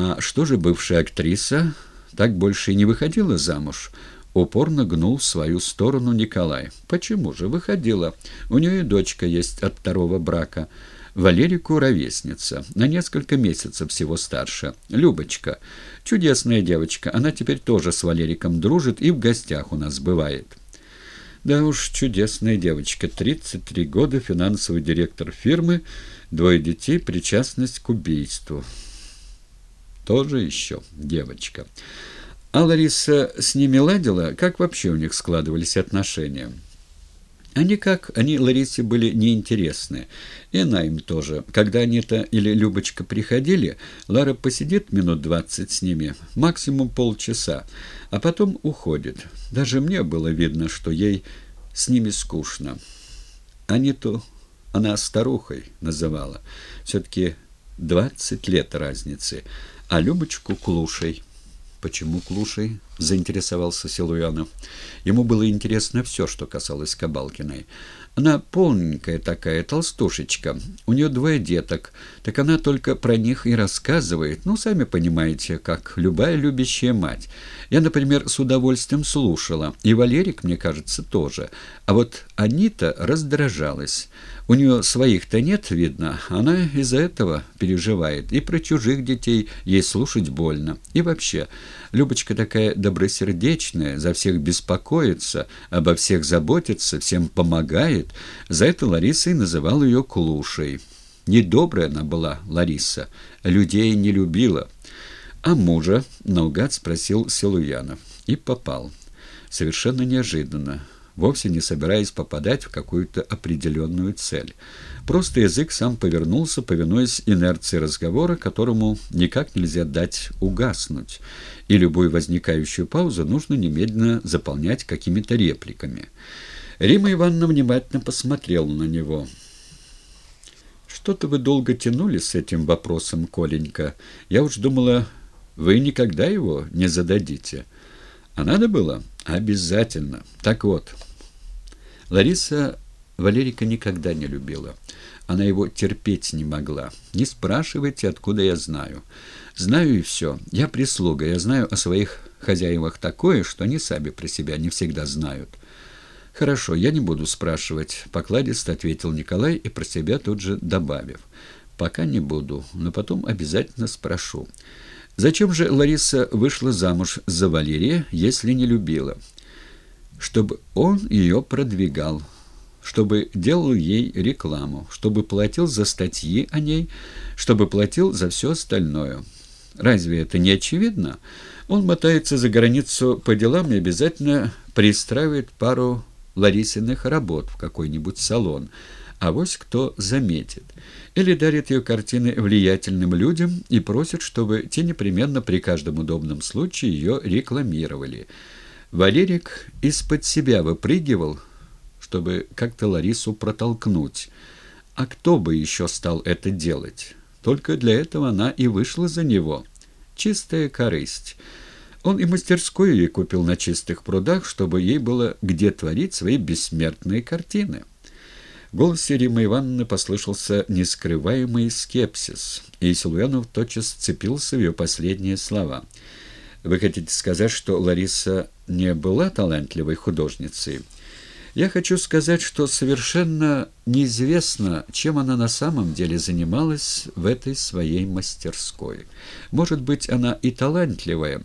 А что же бывшая актриса? Так больше и не выходила замуж? Упорно гнул в свою сторону Николай. Почему же? Выходила. У нее дочка есть от второго брака. Валерику ровесница, на несколько месяцев всего старше. Любочка. Чудесная девочка. Она теперь тоже с Валериком дружит и в гостях у нас бывает. Да уж, чудесная девочка. 33 года, финансовый директор фирмы, двое детей, причастность к убийству. Тоже еще девочка. А Лариса с ними ладила? Как вообще у них складывались отношения? А никак, они Ларисе были неинтересны. И она им тоже. Когда Анита или Любочка приходили, Лара посидит минут двадцать с ними, максимум полчаса, а потом уходит. Даже мне было видно, что ей с ними скучно. Аниту она старухой называла. Все-таки двадцать лет разницы, а Любочку клушей. «Почему клушей?» — заинтересовался Силуянов. Ему было интересно все, что касалось Кабалкиной. Она полненькая такая, толстушечка. У нее двое деток. Так она только про них и рассказывает. Ну, сами понимаете, как любая любящая мать. Я, например, с удовольствием слушала. И Валерик, мне кажется, тоже. А вот Анита раздражалась. У нее своих-то нет, видно. Она из-за этого переживает. И про чужих детей ей слушать больно. И вообще, Любочка такая добросердечная, за всех беспокоится, обо всех заботится, всем помогает. За это Лариса и называла ее Клушей. Недобрая она была, Лариса, людей не любила. А мужа наугад спросил Силуянов. И попал. Совершенно неожиданно вовсе не собираясь попадать в какую-то определенную цель. Просто язык сам повернулся, повинуясь инерции разговора, которому никак нельзя дать угаснуть, и любую возникающую паузу нужно немедленно заполнять какими-то репликами. Рима Ивановна внимательно посмотрела на него. «Что-то вы долго тянули с этим вопросом, Коленька. Я уж думала, вы никогда его не зададите. А надо было? Обязательно. Так вот...» Лариса Валерика никогда не любила. Она его терпеть не могла. Не спрашивайте, откуда я знаю. Знаю и все. Я прислуга. Я знаю о своих хозяевах такое, что они сами про себя не всегда знают. «Хорошо, я не буду спрашивать», — покладисто ответил Николай и про себя тут же добавив. «Пока не буду, но потом обязательно спрошу. Зачем же Лариса вышла замуж за Валерия, если не любила?» Чтобы он ее продвигал, чтобы делал ей рекламу, чтобы платил за статьи о ней, чтобы платил за все остальное. Разве это не очевидно? Он мотается за границу по делам и обязательно пристраивает пару Ларисиных работ в какой-нибудь салон, а вось кто заметит. Или дарит ее картины влиятельным людям и просит, чтобы те непременно при каждом удобном случае ее рекламировали – Валерик из-под себя выпрыгивал, чтобы как-то Ларису протолкнуть. А кто бы еще стал это делать? Только для этого она и вышла за него. Чистая корысть. Он и мастерскую ей купил на чистых прудах, чтобы ей было где творить свои бессмертные картины. В голосе Римы Ивановны послышался нескрываемый скепсис, и Силуянов тотчас сцепился в ее последние слова — вы хотите сказать, что Лариса не была талантливой художницей? Я хочу сказать, что совершенно неизвестно, чем она на самом деле занималась в этой своей мастерской. Может быть, она и талантливая,